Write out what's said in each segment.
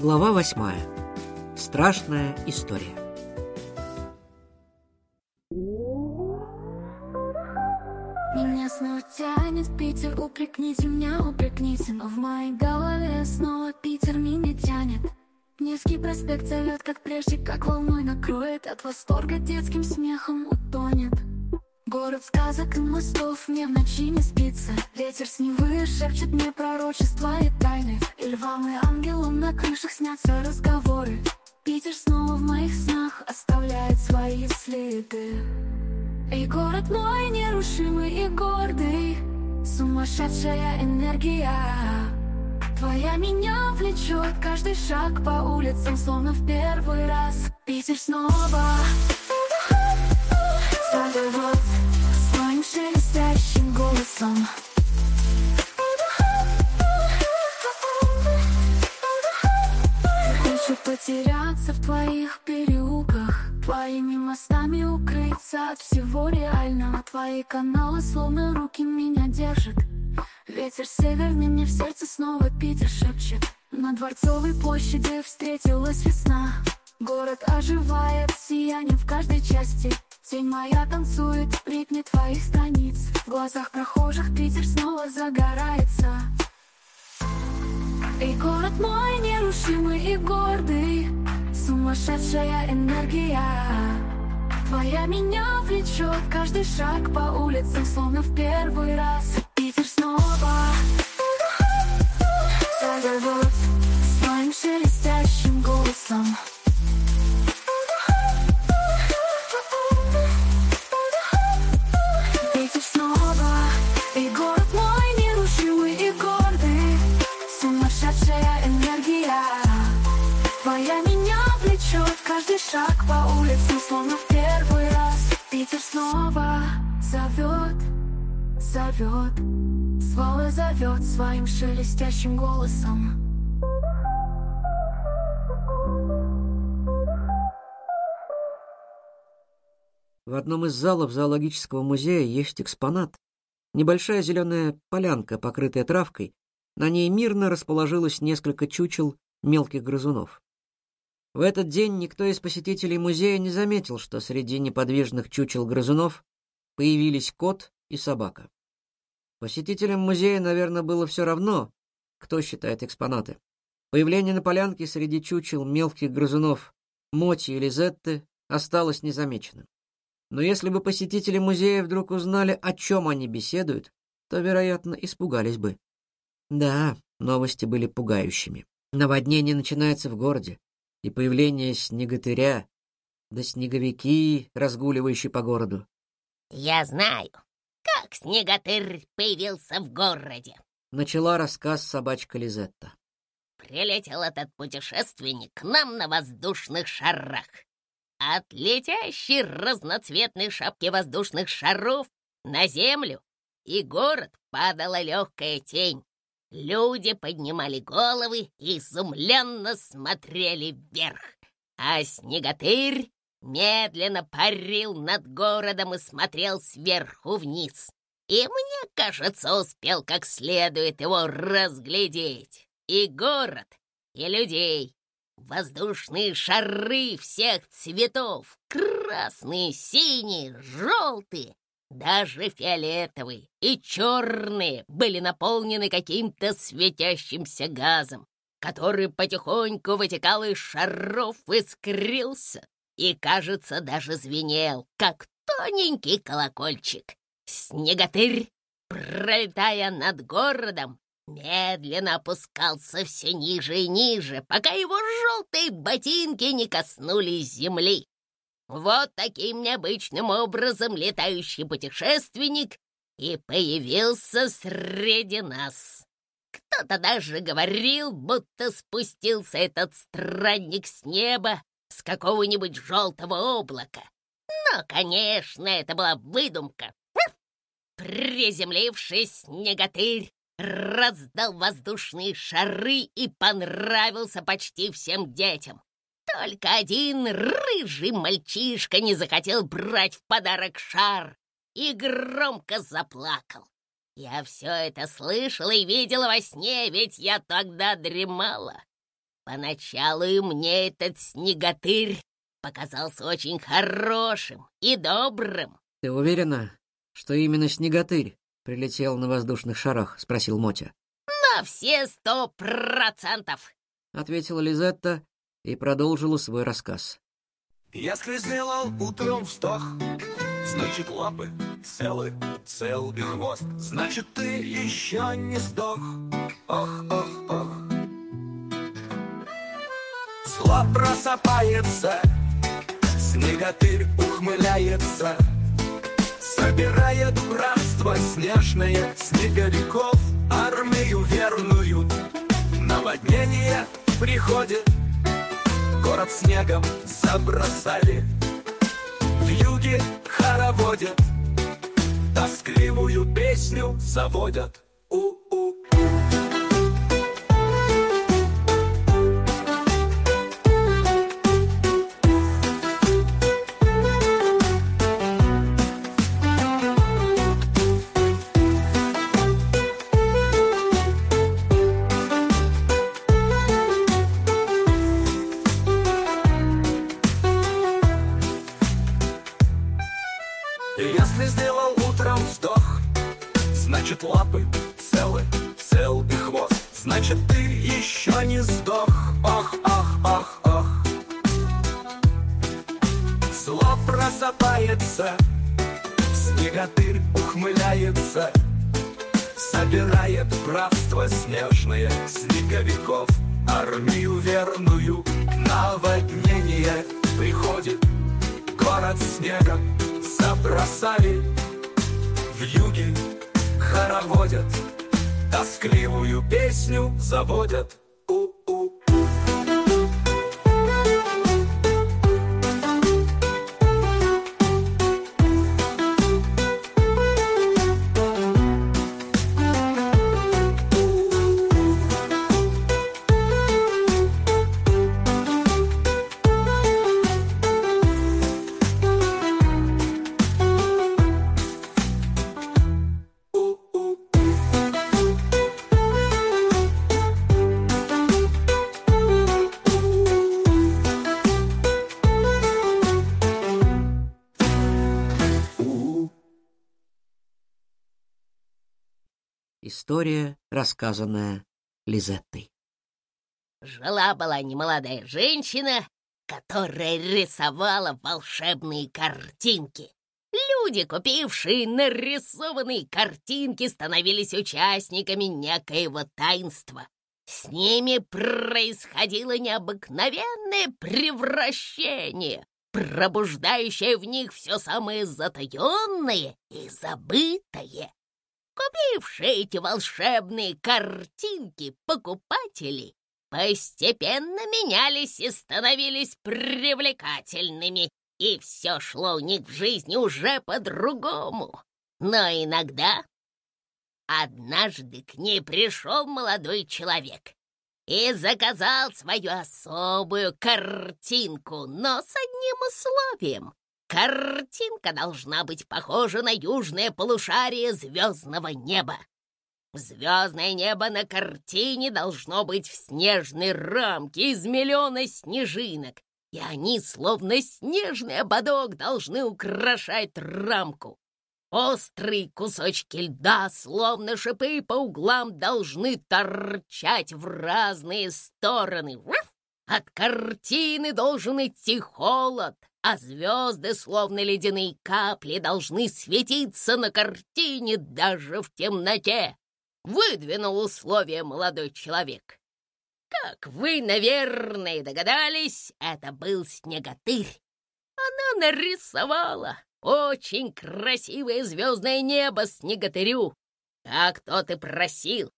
Глава восьмая. Страшная история. Меня снова тянет в Питер Упрекните меня, упрекните Но в моей голове снова Питер меня тянет Невский проспект зовет, как прежде, как волной накроет От восторга детским смехом утонет Город сказок и мостов, мне в ночи не спится. Ветер с Невы шепчет мне пророчества и тайны. И львам и ангелам на крышах снятся разговоры. Питер снова в моих снах оставляет свои следы. И город мой нерушимый и гордый. Сумасшедшая энергия. Твоя меня влечет каждый шаг по улицам Словно в первый раз. Питер снова. Зовет Твои каналы словно руки меня держат. Ветер северный мне в сердце снова Питер шепчет. На Дворцовой площади встретилась весна. Город оживает, сияние в каждой части. Тень моя танцует в ритме твоих страниц В глазах прохожих Питер снова загорается. И город мой нерушимый и гордый. Сумасшедшая энергия Твоя меня влечет каждый шаг по улицам Словно в первый раз. Питер снова Зовет своим шелестящим голосом Зовет своим шелестящим голосом В одном из залов зоологического музея есть экспонат. Небольшая зеленая полянка, покрытая травкой. На ней мирно расположилось несколько чучел мелких грызунов. В этот день никто из посетителей музея не заметил, что среди неподвижных чучел грызунов появились кот и собака. Посетителям музея, наверное, было все равно, кто считает экспонаты. Появление на полянке среди чучел мелких грызунов Моти или Зетты осталось незамеченным. Но если бы посетители музея вдруг узнали, о чем они беседуют, то, вероятно, испугались бы. Да, новости были пугающими. Наводнение начинается в городе, и появление снеготыря, да снеговики, разгуливающие по городу. Я знаю, как снеготырь появился в городе. Начала рассказ собачка Лизетта. Прилетел этот путешественник к нам на воздушных шарах. От летящей разноцветной шапки воздушных шаров на землю и город падала легкая тень. Люди поднимали головы и изумленно смотрели вверх, а снеготырь медленно парил над городом и смотрел сверху вниз. И мне кажется, успел как следует его разглядеть. И город, и людей, воздушные шары всех цветов, красные, синие, желтые, даже фиолетовые и черные были наполнены каким-то светящимся газом, который потихоньку вытекал из шаров, искрился и, кажется, даже звенел, как тоненький колокольчик. Снеготырь, пролетая над городом, медленно опускался все ниже и ниже, пока его желтые ботинки не коснулись земли. Вот таким необычным образом летающий путешественник и появился среди нас. Кто-то даже говорил, будто спустился этот странник с неба с какого-нибудь желтого облака. Но, конечно, это была выдумка. Приземлившись, снеготырь раздал воздушные шары и понравился почти всем детям. Только один рыжий мальчишка не захотел брать в подарок шар и громко заплакал. Я все это слышала и видела во сне, ведь я тогда дремала. Поначалу и мне этот снеготырь показался очень хорошим и добрым. Ты уверена, что именно снеготырь прилетел на воздушных шарах? спросил Мотя. На все сто процентов, ответила Лизетта и продолжила свой рассказ. Если сделал утром вздох, значит лапы целы, цел и хвост, значит ты еще не сдох. Ох, ох, ох. Зло просыпается, снеготырь ухмыляется, Собирает братство снежное снеговиков, армию верную. Наводнение приходит, город снегом забросали. В юге хороводят, тоскливую песню заводят. У-у. Если сделал утром вздох, значит лапы целы, цел и хвост, значит ты еще не сдох. Ох, ох, ох, ох. Зло просыпается, снеготырь ухмыляется, собирает братство снежное снеговиков, армию верную, наводнение приходит, город снега забросали. В юге хороводят Тоскливую песню заводят История, рассказанная Лизеттой. Жила-была немолодая женщина, которая рисовала волшебные картинки. Люди, купившие нарисованные картинки, становились участниками некоего таинства. С ними происходило необыкновенное превращение, пробуждающее в них все самое затаенное и забытое. Купившие эти волшебные картинки покупатели постепенно менялись и становились привлекательными, и все шло у них в жизни уже по-другому. Но иногда однажды к ней пришел молодой человек и заказал свою особую картинку, но с одним условием. Картинка должна быть похожа на южное полушарие звездного неба. Звездное небо на картине должно быть в снежной рамке из миллиона снежинок, и они, словно снежный ободок, должны украшать рамку. Острые кусочки льда, словно шипы по углам, должны торчать в разные стороны. От картины должен идти холод, а звезды, словно ледяные капли, должны светиться на картине даже в темноте. Выдвинул условия молодой человек. Как вы, наверное, догадались, это был снеготырь. Она нарисовала очень красивое звездное небо снеготырю, как тот и просил.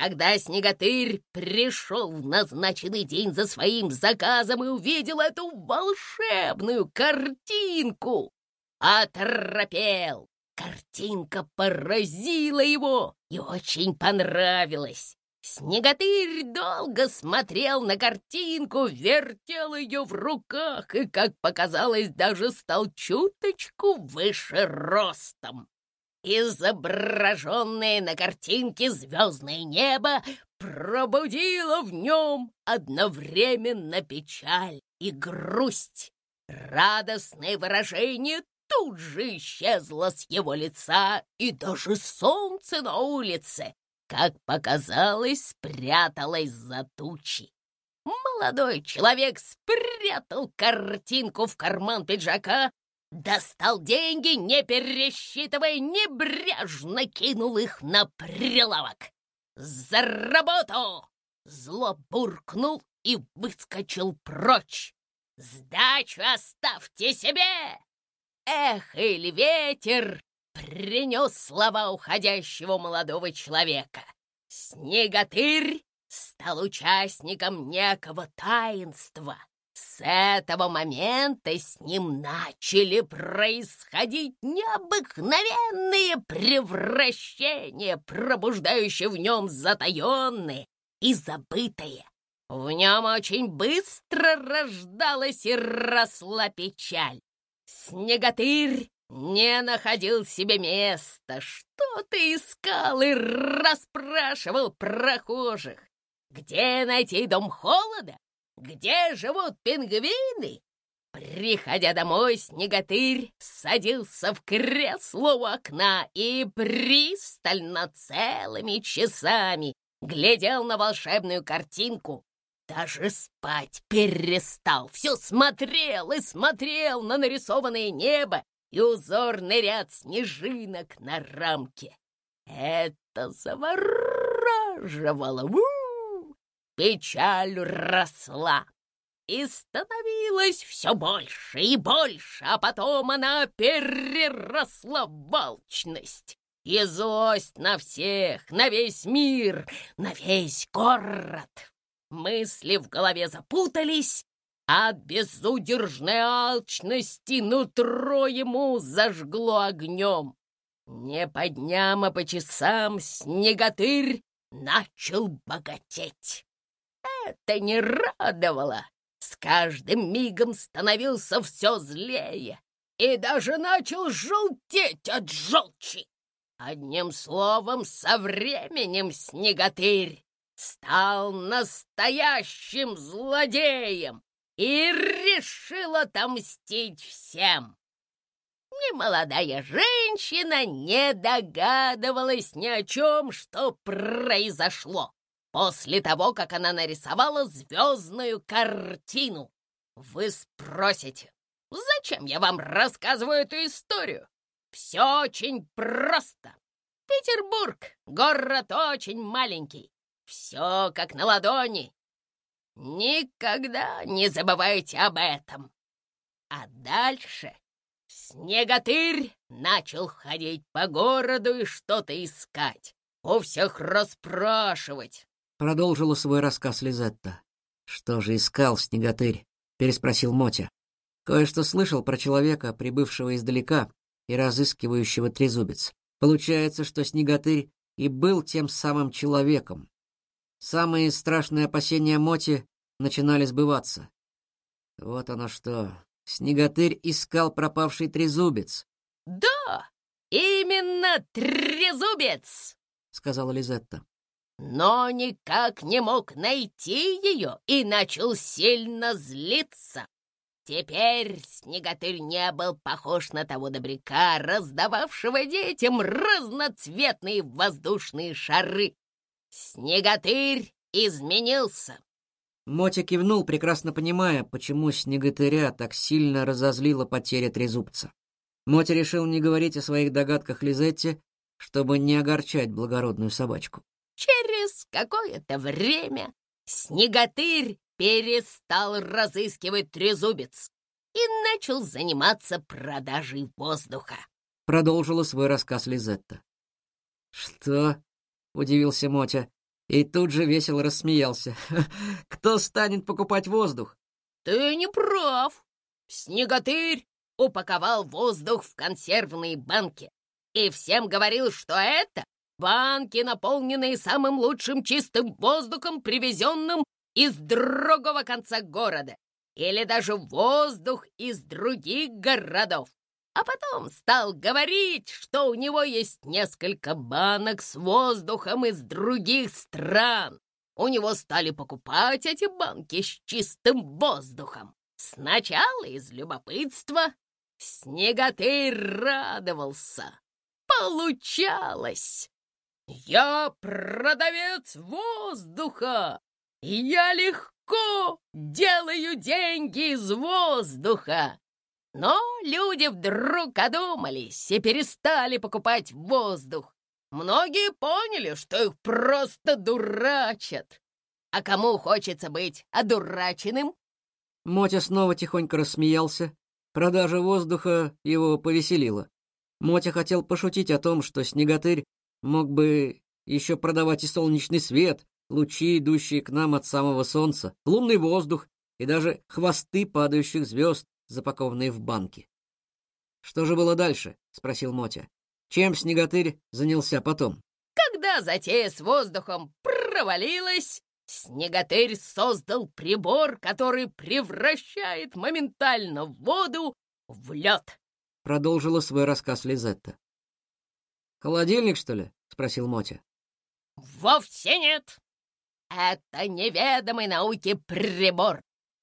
Когда снеготырь пришел в назначенный день за своим заказом и увидел эту волшебную картинку, оторопел. Картинка поразила его и очень понравилась. Снеготырь долго смотрел на картинку, вертел ее в руках и, как показалось, даже стал чуточку выше ростом. Изображенное на картинке звездное небо пробудила в нем одновременно печаль и грусть. Радостное выражение тут же исчезло с его лица, и даже солнце на улице, как показалось, спряталось за тучи. Молодой человек спрятал картинку в карман пиджака, достал деньги, не пересчитывая, небрежно кинул их на прилавок. «За работу!» Зло буркнул и выскочил прочь. «Сдачу оставьте себе!» Эх, или ветер принес слова уходящего молодого человека. Снеготырь стал участником некого таинства. С этого момента с ним начали происходить необыкновенные превращения, пробуждающие в нем затаенные и забытые. В нем очень быстро рождалась и росла печаль. Снеготырь не находил себе места. Что ты искал и расспрашивал прохожих? Где найти дом холода? Где живут пингвины? Приходя домой, снеготырь садился в кресло у окна и пристально целыми часами глядел на волшебную картинку. Даже спать перестал, все смотрел и смотрел на нарисованное небо и узорный ряд снежинок на рамке. Это завораживало. У Печаль росла и становилась все больше и больше, а потом она переросла в волчность и злость на всех, на весь мир, на весь город. Мысли в голове запутались, а от безудержной алчности нутро ему зажгло огнем. Не по дням, а по часам снеготырь начал богатеть это не радовало. С каждым мигом становился все злее и даже начал желтеть от желчи. Одним словом, со временем снеготырь стал настоящим злодеем и решил отомстить всем. Немолодая женщина не догадывалась ни о чем, что произошло после того, как она нарисовала звездную картину. Вы спросите, зачем я вам рассказываю эту историю? Все очень просто. Петербург — город очень маленький. Все как на ладони. Никогда не забывайте об этом. А дальше Снеготырь начал ходить по городу и что-то искать. У всех расспрашивать, Продолжила свой рассказ Лизетта. «Что же искал снеготырь?» — переспросил Мотя. «Кое-что слышал про человека, прибывшего издалека и разыскивающего трезубец. Получается, что снеготырь и был тем самым человеком. Самые страшные опасения Моти начинали сбываться. Вот оно что. Снеготырь искал пропавший трезубец. «Да, именно трезубец!» — сказала Лизетта но никак не мог найти ее и начал сильно злиться. Теперь Снеготырь не был похож на того добряка, раздававшего детям разноцветные воздушные шары. Снеготырь изменился. Мотя кивнул, прекрасно понимая, почему Снеготыря так сильно разозлила потеря трезубца. Мотя решил не говорить о своих догадках Лизетте, чтобы не огорчать благородную собачку. Через какое-то время Снеготырь перестал разыскивать трезубец и начал заниматься продажей воздуха. Продолжила свой рассказ Лизетта. «Что?» — удивился Мотя и тут же весело рассмеялся. «Кто станет покупать воздух?» «Ты не прав. Снеготырь упаковал воздух в консервные банки и всем говорил, что это Банки, наполненные самым лучшим чистым воздухом, привезенным из другого конца города, или даже воздух из других городов. А потом стал говорить, что у него есть несколько банок с воздухом из других стран, у него стали покупать эти банки с чистым воздухом. Сначала из любопытства Снеготырь радовался. Получалось! Я продавец воздуха! Я легко делаю деньги из воздуха! Но люди вдруг одумались и перестали покупать воздух. Многие поняли, что их просто дурачат. А кому хочется быть одураченным? Мотя снова тихонько рассмеялся. Продажа воздуха его повеселила. Мотя хотел пошутить о том, что снеготырь мог бы еще продавать и солнечный свет, лучи, идущие к нам от самого солнца, лунный воздух и даже хвосты падающих звезд, запакованные в банки. «Что же было дальше?» — спросил Мотя. «Чем снеготырь занялся потом?» Когда затея с воздухом провалилась, снеготырь создал прибор, который превращает моментально воду в лед. Продолжила свой рассказ Лизетта. «Холодильник, что ли?» — спросил Мотя. Вовсе нет. Это неведомый науке прибор.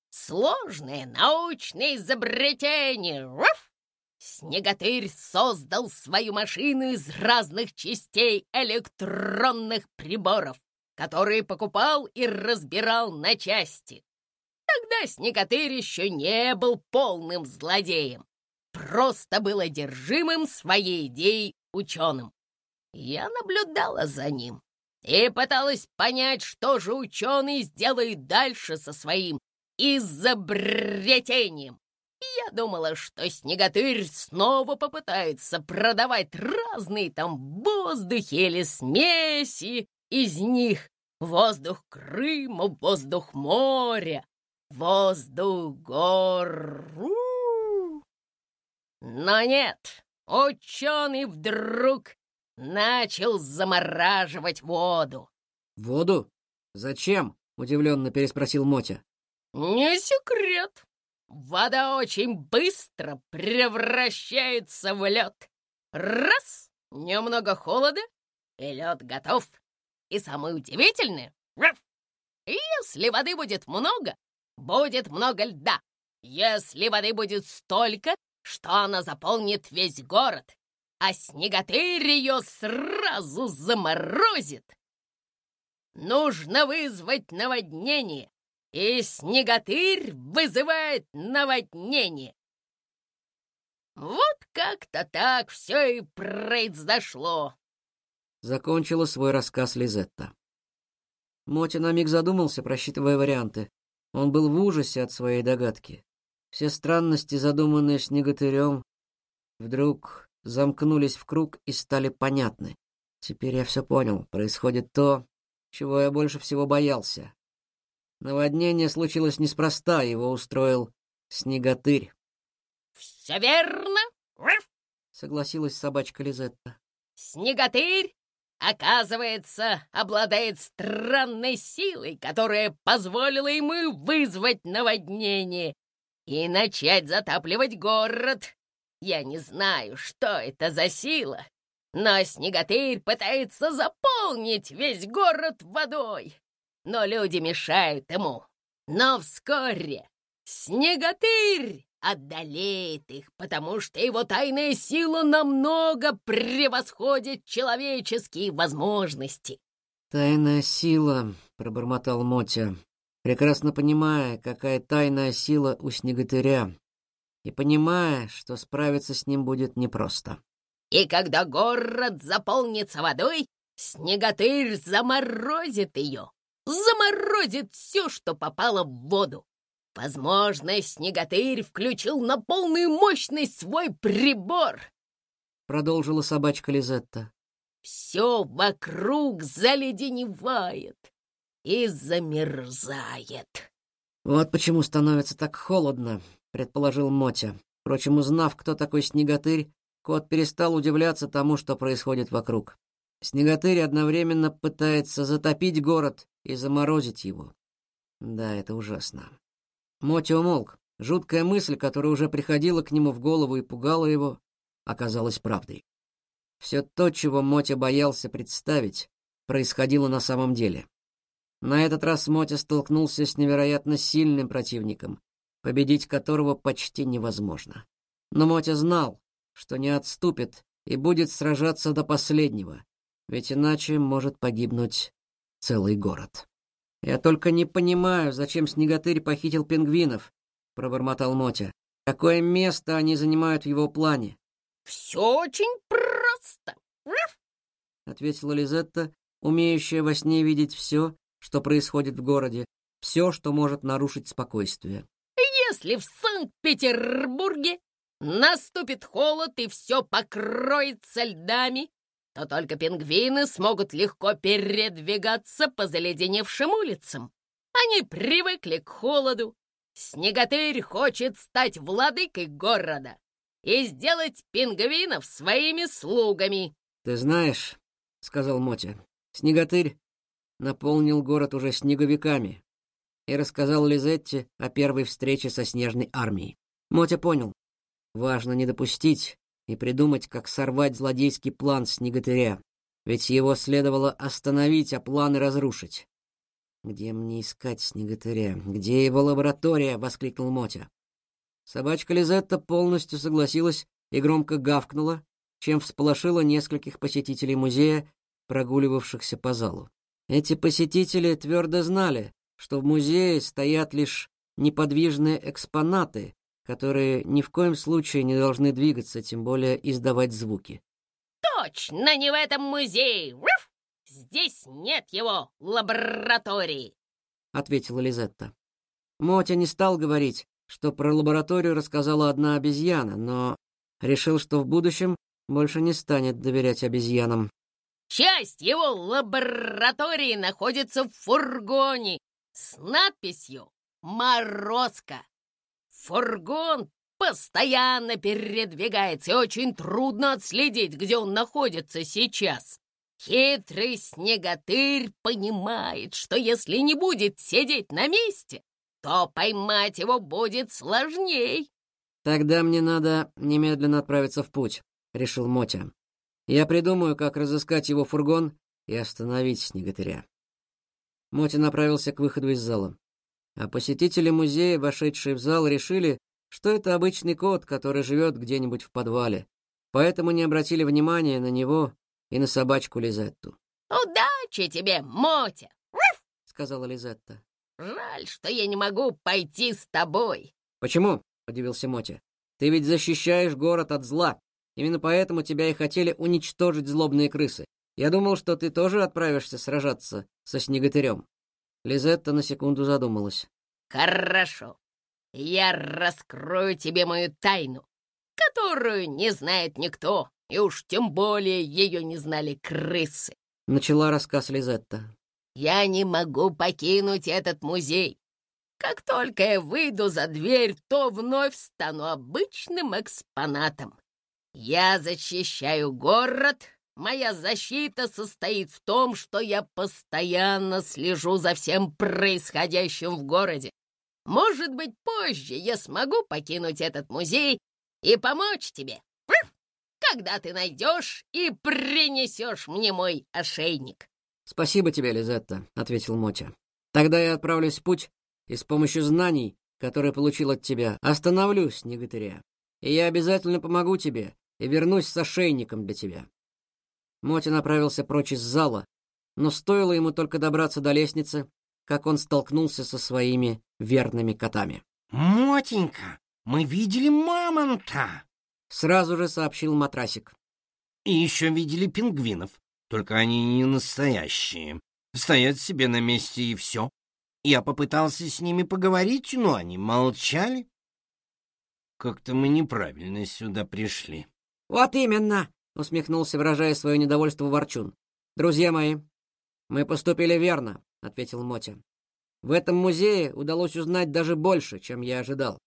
Сложное научное изобретение. Руф! Снеготырь создал свою машину из разных частей электронных приборов, которые покупал и разбирал на части. Тогда Снеготырь еще не был полным злодеем, просто был одержимым своей идеей ученым. Я наблюдала за ним и пыталась понять, что же ученый сделает дальше со своим изобретением. Я думала, что Снеготырь снова попытается продавать разные там воздухи или смеси из них. Воздух Крыма, воздух моря, воздух гор. Но нет, ученый вдруг начал замораживать воду. «Воду? Зачем?» — удивленно переспросил Мотя. «Не секрет. Вода очень быстро превращается в лед. Раз — немного холода, и лед готов. И самое удивительное — если воды будет много, будет много льда. Если воды будет столько, что она заполнит весь город, а снеготырь ее сразу заморозит. Нужно вызвать наводнение, и снеготырь вызывает наводнение. Вот как-то так все и произошло. Закончила свой рассказ Лизетта. Мотя на миг задумался, просчитывая варианты. Он был в ужасе от своей догадки. Все странности, задуманные снеготырем, вдруг замкнулись в круг и стали понятны. Теперь я все понял. Происходит то, чего я больше всего боялся. Наводнение случилось неспроста, его устроил снеготырь. «Все верно!» — согласилась собачка Лизетта. «Снеготырь, оказывается, обладает странной силой, которая позволила ему вызвать наводнение и начать затапливать город. Я не знаю, что это за сила, но Снеготырь пытается заполнить весь город водой но люди мешают ему. Но вскоре Снеготырь одолеет их, потому что его тайная сила намного превосходит человеческие возможности. «Тайная сила», — пробормотал Мотя, прекрасно понимая, какая тайная сила у Снеготыря, и понимая, что справиться с ним будет непросто. «И когда город заполнится водой, Снеготырь заморозит ее, заморозит все, что попало в воду. Возможно, снеготырь включил на полную мощность свой прибор. Продолжила собачка Лизетта. Все вокруг заледеневает и замерзает. Вот почему становится так холодно, предположил Мотя. Впрочем, узнав, кто такой снеготырь, кот перестал удивляться тому, что происходит вокруг. Снеготырь одновременно пытается затопить город и заморозить его. Да, это ужасно. Моти умолк. Жуткая мысль, которая уже приходила к нему в голову и пугала его, оказалась правдой. Все то, чего Мотя боялся представить, происходило на самом деле. На этот раз Мотя столкнулся с невероятно сильным противником, победить которого почти невозможно. Но Мотя знал, что не отступит и будет сражаться до последнего, ведь иначе может погибнуть целый город. «Я только не понимаю, зачем Снеготырь похитил пингвинов», — пробормотал Мотя. «Какое место они занимают в его плане?» «Все очень просто», — ответила Лизетта, умеющая во сне видеть все, что происходит в городе, все, что может нарушить спокойствие. «Если в Санкт-Петербурге наступит холод и все покроется льдами, то только пингвины смогут легко передвигаться по заледеневшим улицам. Они привыкли к холоду. Снеготырь хочет стать владыкой города и сделать пингвинов своими слугами. «Ты знаешь, — сказал Мотя, — Снеготырь наполнил город уже снеговиками и рассказал Лизетте о первой встрече со снежной армией. Мотя понял, важно не допустить, и придумать, как сорвать злодейский план Снеготыря, ведь его следовало остановить, а планы разрушить. «Где мне искать Снеготыря? Где его лаборатория?» — воскликнул Мотя. Собачка Лизетта полностью согласилась и громко гавкнула, чем всполошила нескольких посетителей музея, прогуливавшихся по залу. Эти посетители твердо знали, что в музее стоят лишь неподвижные экспонаты, которые ни в коем случае не должны двигаться, тем более издавать звуки. «Точно не в этом музее! Руф! Здесь нет его лаборатории!» — ответила Лизетта. Мотя не стал говорить, что про лабораторию рассказала одна обезьяна, но решил, что в будущем больше не станет доверять обезьянам. «Часть его лаборатории находится в фургоне с надписью «Морозко». Фургон постоянно передвигается, и очень трудно отследить, где он находится сейчас. Хитрый снеготырь понимает, что если не будет сидеть на месте, то поймать его будет сложней. «Тогда мне надо немедленно отправиться в путь», — решил Мотя. «Я придумаю, как разыскать его фургон и остановить снеготыря». Мотя направился к выходу из зала. А посетители музея, вошедшие в зал, решили, что это обычный кот, который живет где-нибудь в подвале, поэтому не обратили внимания на него и на собачку Лизетту. «Удачи тебе, Мотя!» — сказала Лизетта. «Жаль, что я не могу пойти с тобой». «Почему?» — удивился Мотя. «Ты ведь защищаешь город от зла. Именно поэтому тебя и хотели уничтожить злобные крысы. Я думал, что ты тоже отправишься сражаться со снеготырем». Лизетта на секунду задумалась. «Хорошо. Я раскрою тебе мою тайну, которую не знает никто, и уж тем более ее не знали крысы». Начала рассказ Лизетта. «Я не могу покинуть этот музей. Как только я выйду за дверь, то вновь стану обычным экспонатом. Я защищаю город, Моя защита состоит в том, что я постоянно слежу за всем происходящим в городе. Может быть, позже я смогу покинуть этот музей и помочь тебе, когда ты найдешь и принесешь мне мой ошейник. «Спасибо тебе, Лизетта», — ответил Мотя. «Тогда я отправлюсь в путь и с помощью знаний, которые получил от тебя, остановлюсь, неготыря. И я обязательно помогу тебе и вернусь с ошейником для тебя». Моти направился прочь из зала, но стоило ему только добраться до лестницы, как он столкнулся со своими верными котами. «Мотенька, мы видели мамонта!» Сразу же сообщил матрасик. «И еще видели пингвинов, только они не настоящие. Стоят себе на месте и все. Я попытался с ними поговорить, но они молчали. Как-то мы неправильно сюда пришли». «Вот именно!» — усмехнулся, выражая свое недовольство Ворчун. «Друзья мои, мы поступили верно», — ответил Мотя. «В этом музее удалось узнать даже больше, чем я ожидал».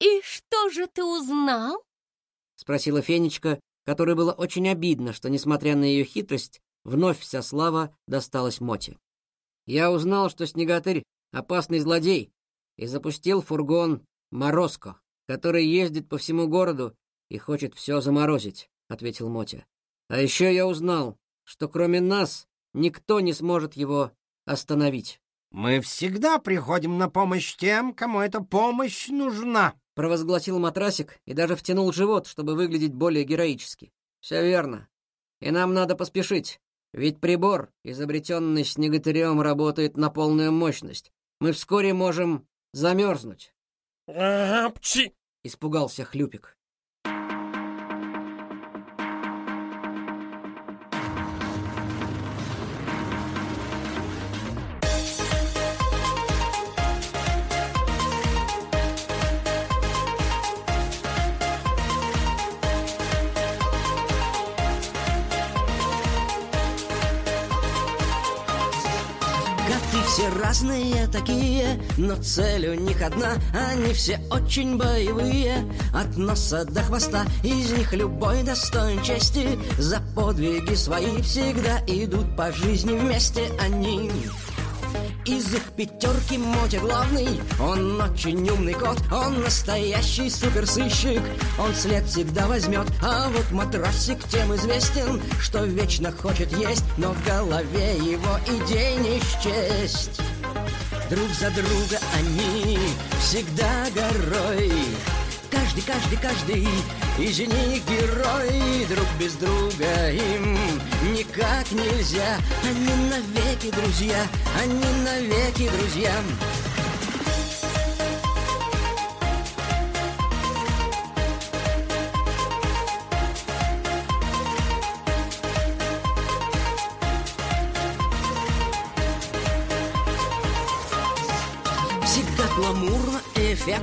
«И что же ты узнал?» — спросила Фенечка, которой было очень обидно, что, несмотря на ее хитрость, вновь вся слава досталась Моте. «Я узнал, что Снеготырь — опасный злодей, и запустил фургон Морозко, который ездит по всему городу и хочет все заморозить. — ответил Мотя. «А еще я узнал, что кроме нас никто не сможет его остановить». Мы всегда приходим на помощь тем, кому эта помощь нужна. Провозгласил матрасик и даже втянул живот, чтобы выглядеть более героически. Все верно. И нам надо поспешить. Ведь прибор, изобретенный снеготырем, работает на полную мощность. Мы вскоре можем замерзнуть. «Апчи!» — испугался Хлюпик. Разные такие, но цель у них одна. Они все очень боевые, от носа до хвоста. Из них любой достоин чести. За подвиги свои всегда идут по жизни вместе. Они из их пятерки Мотя главный. Он очень умный кот Он настоящий суперсыщик. Он след всегда возьмет А вот матрасик тем известен Что вечно хочет есть Но в голове его идей не счесть Друг за друга они всегда горой. Каждый, каждый, каждый из них герой. Друг без друга им никак нельзя. Они навеки друзья, они навеки друзья. Всегда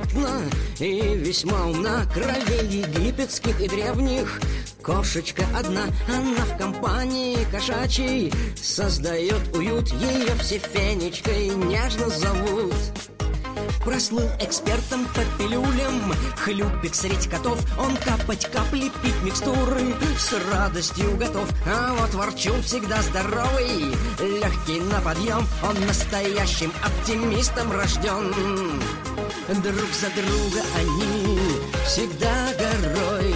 эффектно и весьма умна Кровей египетских и древних. Кошечка одна, она в компании кошачьей. Создает уют, ее все Фенечкой нежно зовут. Прослыл экспертом по пилюлям Хлюпик средь котов. Он капать капли, пить микстуры С радостью готов. А вот ворчун всегда здоровый Легкий на подъем Он настоящим оптимистом рожден Друг за друга они всегда горой.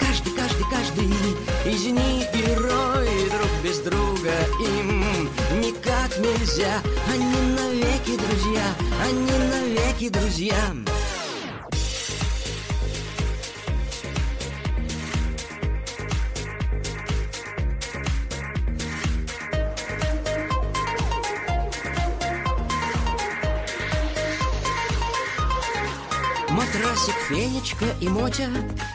Каждый, каждый, каждый из них герой. Друг без друга им никак нельзя. Они навеки друзья, они навеки друзья Фенечка и Мотя.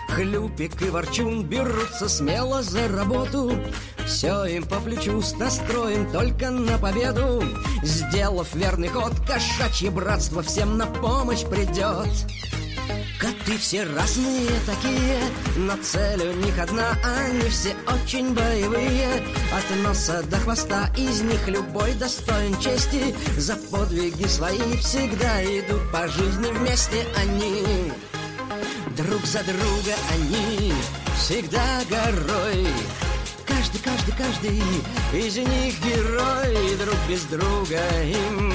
Хлюпик и Ворчун берутся смело за работу. Все им по плечу с настроем только на победу. Сделав верный ход, кошачье братство всем на помощь придет Коты все разные такие, но цель у них одна Они все очень боевые, от носа до хвоста Из них любой достоин чести. За подвиги свои всегда идут по жизни вместе они Друг за друга они всегда горой. Каждый, каждый, каждый из них герой Друг без друга им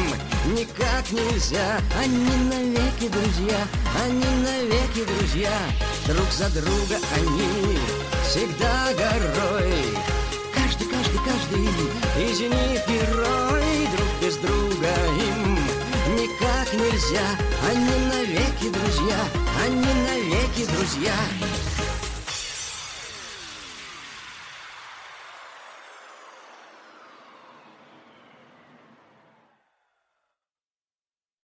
никак нельзя. Они навеки друзья, они навеки друзья. Друг за друга они всегда горой. Каждый, каждый, каждый из них герой Друг без друга им никак нельзя Они навеки друзья, они навеки друзья